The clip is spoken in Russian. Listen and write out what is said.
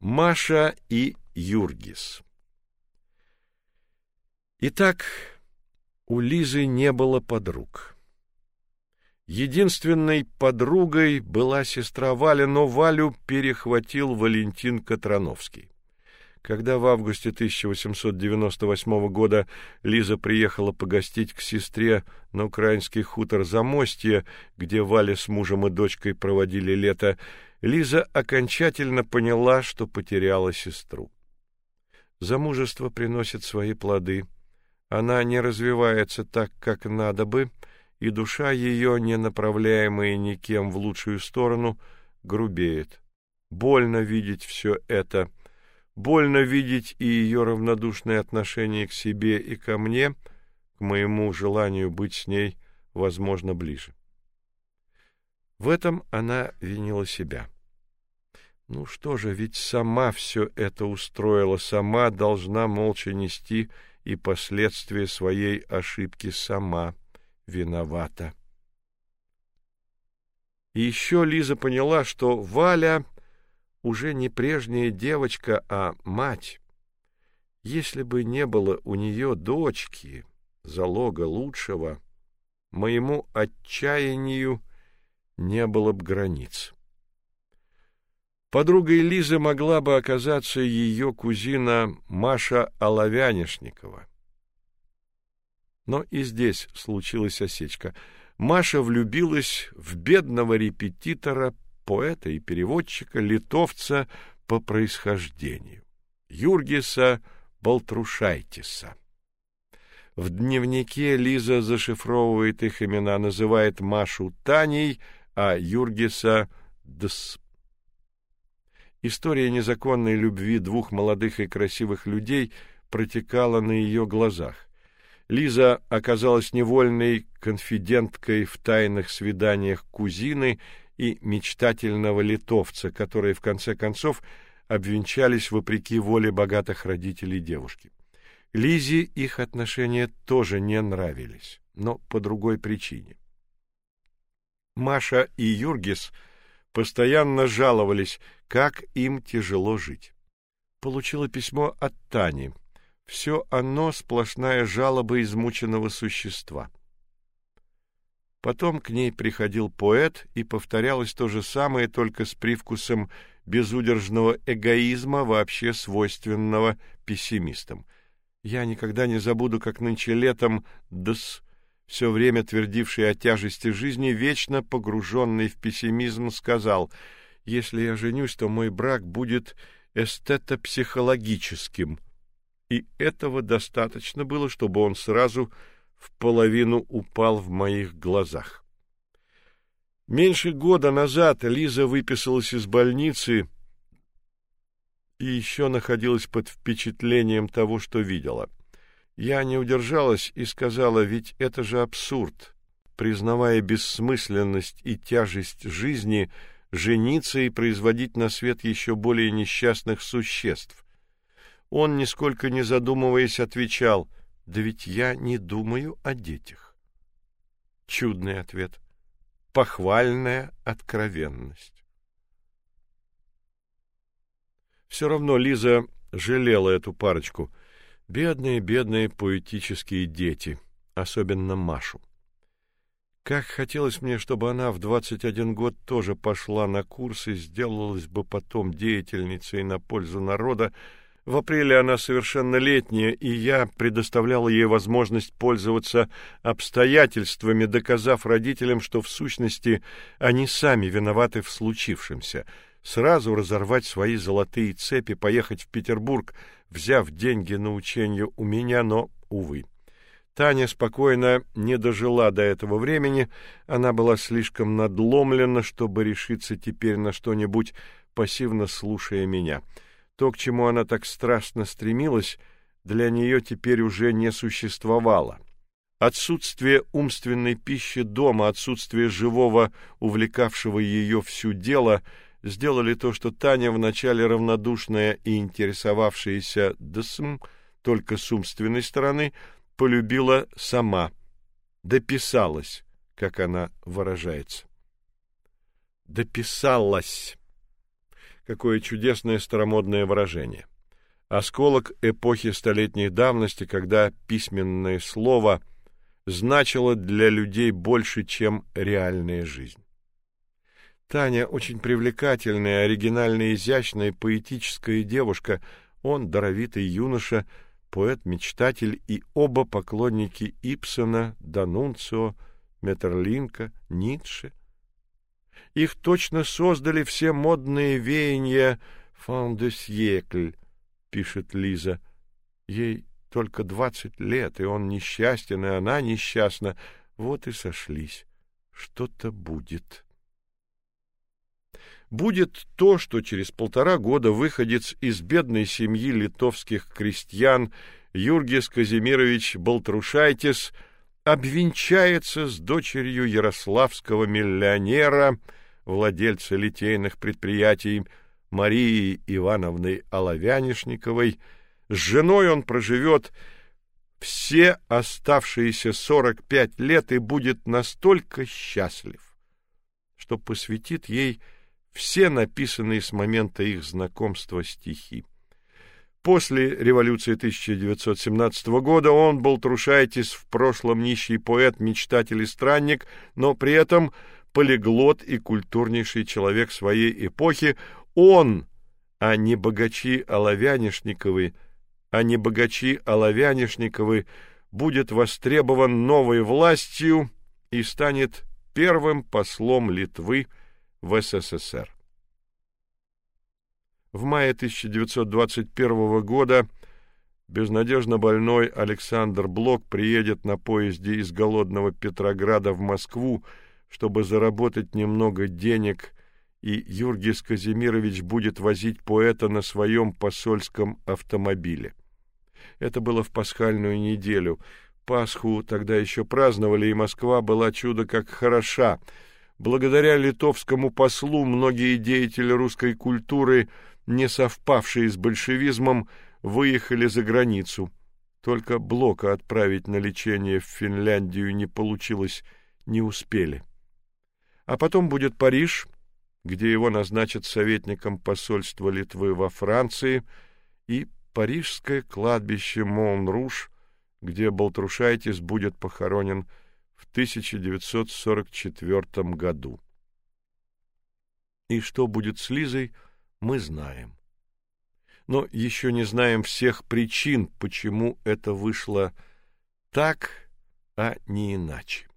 Маша и Юргис. Итак, у Лизы не было подруг. Единственной подругой была сестра Валя, но Валю перехватил Валентин Катрановский. Когда в августе 1898 года Лиза приехала погостить к сестре на украинский хутор Замостье, где Валя с мужем и дочкой проводили лето, Лиза окончательно поняла, что потеряла сестру. Замужество приносит свои плоды. Она не развивается так, как надо бы, и душа ее, не направляемая никем в лучшую сторону, грубеет. Больно видеть все это. Больно видеть и ее равнодушное отношение к себе и ко мне, к моему желанию быть с ней, возможно, ближе. В этом она винила себя. Ну что же, ведь сама все это устроила, сама должна молча нести и последствия своей ошибки сама виновата. И еще Лиза поняла, что Валя уже не прежняя девочка, а мать. Если бы не было у нее дочки, залога лучшего, моему отчаянию не было бы границ. Подругой Лизы могла бы оказаться ее кузина Маша Оловянишникова. Но и здесь случилась осечка. Маша влюбилась в бедного репетитора, поэта и переводчика, литовца по происхождению, Юргиса Балтрушайтиса. В дневнике Лиза зашифровывает их имена, называет Машу Таней, а Юргиса Дс. История незаконной любви двух молодых и красивых людей протекала на ее глазах. Лиза оказалась невольной конфиденткой в тайных свиданиях кузины и мечтательного литовца, которые в конце концов обвенчались вопреки воле богатых родителей девушки. Лизе их отношения тоже не нравились, но по другой причине. Маша и Юргис постоянно жаловались, как им тяжело жить. Получила письмо от Тани. Все оно сплошная жалоба измученного существа. Потом к ней приходил поэт, и повторялось то же самое, только с привкусом безудержного эгоизма, вообще свойственного пессимистам. Я никогда не забуду, как нынче летом Дс все время твердивший о тяжести жизни, вечно погруженный в пессимизм, сказал: "Если я женюсь, то мой брак будет эстетопсихологическим". И этого достаточно было, чтобы он сразу в половину упал в моих глазах. Меньше года назад Лиза выписалась из больницы и еще находилась под впечатлением того, что видела. Я не удержалась и сказала: "Ведь это же абсурд, признавая бессмысленность и тяжесть жизни, жениться и производить на свет еще более несчастных существ". Он нисколько не задумываясь отвечал: "Да ведь я не думаю о детях". Чудный ответ, похвальная откровенность. Все равно Лиза жалела эту парочку. Бедные, бедные поэтические дети, особенно Машу. Как хотелось мне, чтобы она в двадцать один год тоже пошла на курсы, сделалась бы потом деятельницей на пользу народа. В апреле она совершеннолетняя, и я предоставлял ей возможность пользоваться обстоятельствами, доказав родителям, что в сущности они сами виноваты в случившемся. Сразу разорвать свои золотые цепи, поехать в Петербург, взяв деньги на учение у меня, но увы. Таня спокойно не дожила до этого времени, она была слишком надломлена, чтобы решиться теперь на что-нибудь, пассивно слушая меня. То, к чему она так страстно стремилась, для нее теперь уже не существовало. Отсутствие умственной пищи дома, отсутствие живого, увлекавшего ее всю дело — сделали то, что Таня, вначале равнодушная и интересовавшаяся ДСМ только с умственной стороны, полюбила сама, дописалась, как она выражается. Дописалась. Какое чудесное старомодное выражение. Осколок эпохи столетней давности, когда письменное слово значило для людей больше, чем реальная жизнь. Таня очень привлекательная, оригинальная, изящная, поэтическая девушка, он даровитый юноша, поэт-мечтатель и оба поклонники Ипсона, Данунцио, Метерлинка, Ницше. Их точно создали все модные веяния «Фан де сьекль», пишет Лиза. Ей только двадцать лет, и он несчастен, и она несчастна. Вот и сошлись. Что-то будет. Будет то, что через полтора года выходец из бедной семьи литовских крестьян Юргис Казимирович Болтрушайтис обвенчается с дочерью ярославского миллионера, владельца литейных предприятий Марии Ивановны Оловянишниковой. С женой он проживет все оставшиеся сорок пять лет и будет настолько счастлив, что посвятит ей все написанные с момента их знакомства стихи. После революции 1917 года он был Трушайтис в прошлом нищий поэт, мечтатель и странник, но при этом полиглот и культурнейший человек своей эпохи, он, а не богачи Оловянишниковы, а не богачи Оловянишниковы, будет востребован новой властью и станет первым послом Литвы в СССР. В мае 1921 года безнадежно больной Александр Блок приедет на поезде из голодного Петрограда в Москву, чтобы заработать немного денег, и Юргис Казимирович будет возить поэта на своем посольском автомобиле. Это было в пасхальную неделю. Пасху тогда еще праздновали, и Москва была чудо как хороша. Благодаря литовскому послу многие деятели русской культуры, не совпавшие с большевизмом, выехали за границу. Только Блока отправить на лечение в Финляндию не получилось, не успели. А потом будет Париж, где его назначат советником посольства Литвы во Франции, и парижское кладбище Монруш, где Балтрушайтис будет похоронен в 1944 году. И что будет с Лизой, мы знаем. Но еще не знаем всех причин, почему это вышло так, а не иначе.